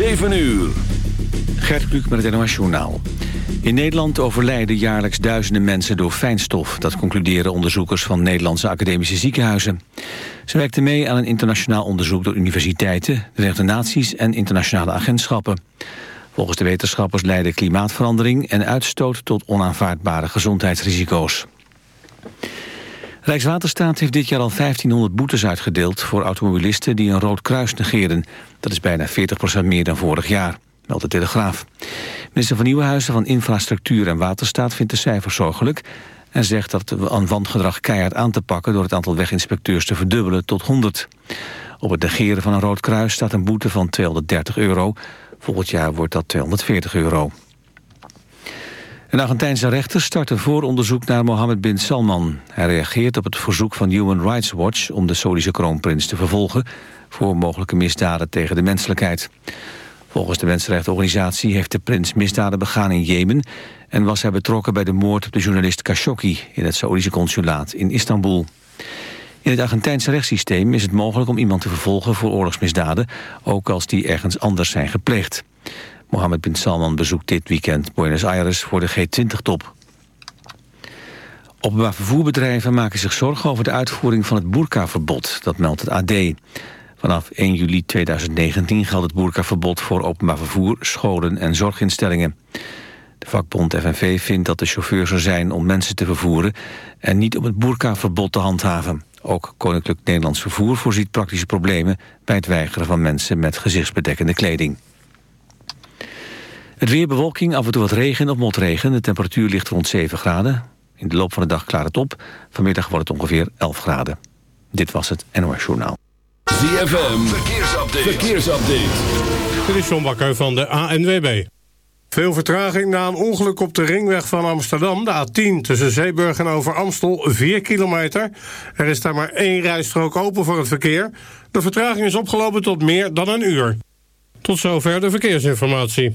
7 uur. Gert Kluk met het NOS Journaal. In Nederland overlijden jaarlijks duizenden mensen door fijnstof. Dat concluderen onderzoekers van Nederlandse academische ziekenhuizen. Ze werkten mee aan een internationaal onderzoek door universiteiten... de Verenigde Naties en internationale agentschappen. Volgens de wetenschappers leiden klimaatverandering en uitstoot... tot onaanvaardbare gezondheidsrisico's. Rijkswaterstaat heeft dit jaar al 1500 boetes uitgedeeld... voor automobilisten die een rood kruis negeren. Dat is bijna 40% meer dan vorig jaar, meldt de Telegraaf. Minister van Nieuwenhuizen van Infrastructuur en Waterstaat vindt de cijfers zorgelijk... en zegt dat een wandgedrag keihard aan te pakken... door het aantal weginspecteurs te verdubbelen tot 100. Op het negeren van een rood kruis staat een boete van 230 euro. Volgend jaar wordt dat 240 euro. Een Argentijnse rechter start een vooronderzoek naar Mohammed bin Salman. Hij reageert op het verzoek van Human Rights Watch... om de Saudische kroonprins te vervolgen... voor mogelijke misdaden tegen de menselijkheid. Volgens de mensenrechtenorganisatie heeft de prins misdaden begaan in Jemen... en was hij betrokken bij de moord op de journalist Khashoggi... in het Saoedische consulaat in Istanbul. In het Argentijnse rechtssysteem is het mogelijk om iemand te vervolgen voor oorlogsmisdaden... ook als die ergens anders zijn gepleegd. Mohammed bin Salman bezoekt dit weekend Buenos Aires voor de G20-top. Openbaar vervoerbedrijven maken zich zorgen over de uitvoering van het boerkaverbod. Dat meldt het AD. Vanaf 1 juli 2019 geldt het boerkaverbod voor openbaar vervoer, scholen en zorginstellingen. De vakbond FNV vindt dat de chauffeurs er zijn om mensen te vervoeren... en niet om het boerkaverbod te handhaven. Ook Koninklijk Nederlands Vervoer voorziet praktische problemen... bij het weigeren van mensen met gezichtsbedekkende kleding. Het weer bewolking, af en toe wat regen of motregen. De temperatuur ligt rond 7 graden. In de loop van de dag klaart het op. Vanmiddag wordt het ongeveer 11 graden. Dit was het NOS Journaal. ZFM, verkeersupdate. verkeersupdate. Dit is John Bakker van de ANWB. Veel vertraging na een ongeluk op de ringweg van Amsterdam, de A10... tussen Zeeburg en Over Amstel, 4 kilometer. Er is daar maar één rijstrook open voor het verkeer. De vertraging is opgelopen tot meer dan een uur. Tot zover de verkeersinformatie.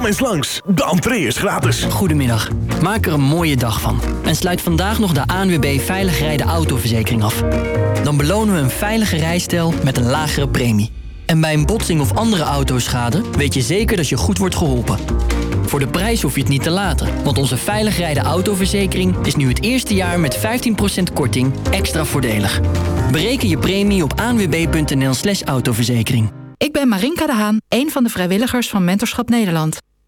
Kom eens langs, de entree is gratis. Goedemiddag. Maak er een mooie dag van. En sluit vandaag nog de ANWB Veilig Rijden Autoverzekering af. Dan belonen we een veilige rijstijl met een lagere premie. En bij een botsing of andere autoschade weet je zeker dat je goed wordt geholpen. Voor de prijs hoef je het niet te laten. Want onze Veilig Rijden Autoverzekering is nu het eerste jaar met 15% korting extra voordelig. Bereken je premie op anwb.nl slash autoverzekering. Ik ben Marinka de Haan, een van de vrijwilligers van Mentorschap Nederland.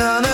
Aan de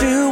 do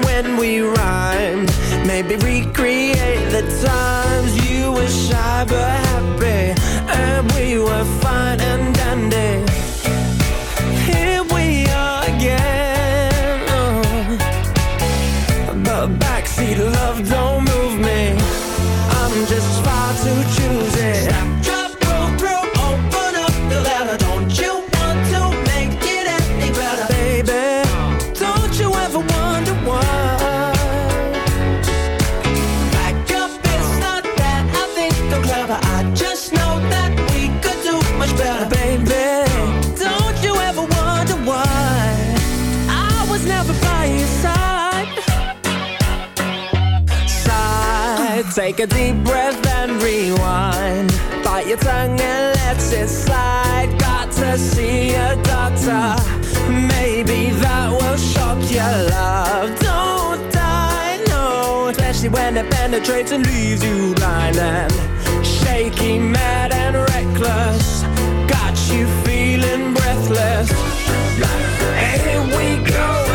when it penetrates and leaves you blind and shaky, mad and reckless. Got you feeling breathless. Here we go.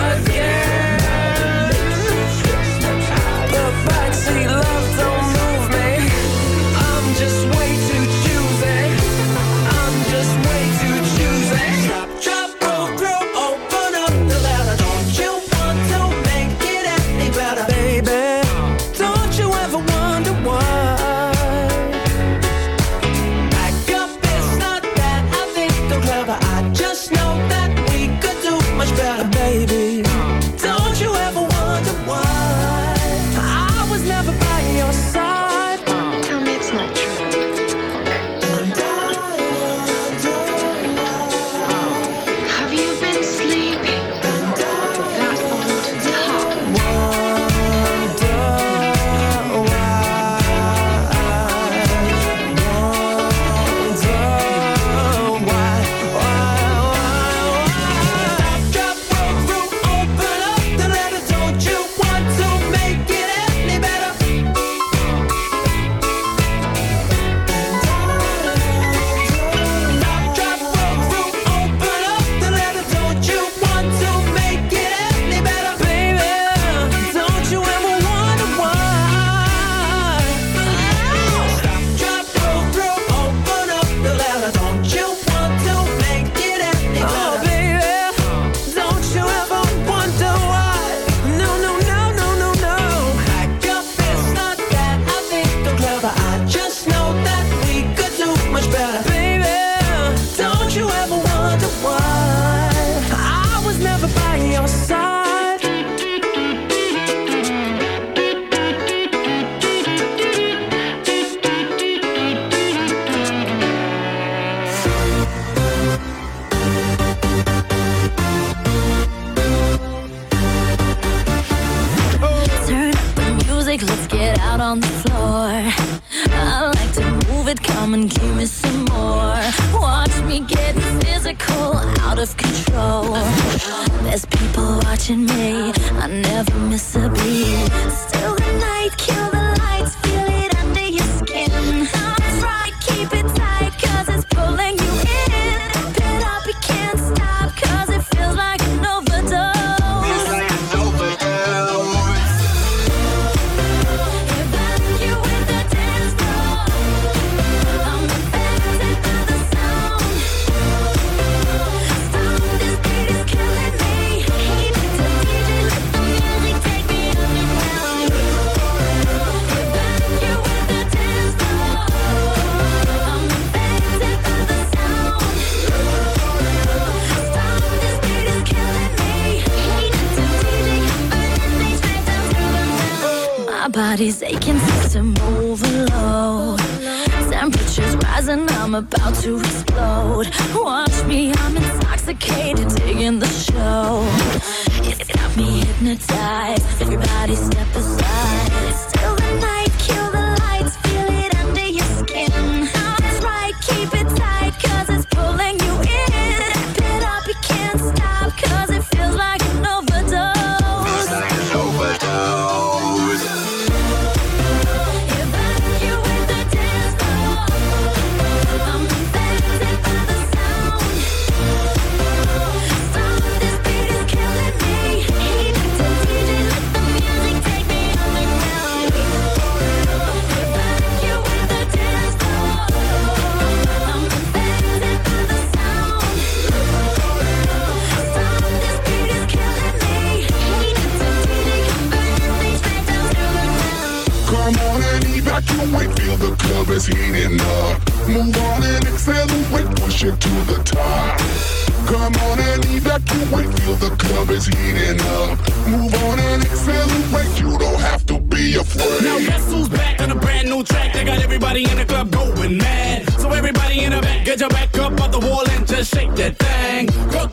Look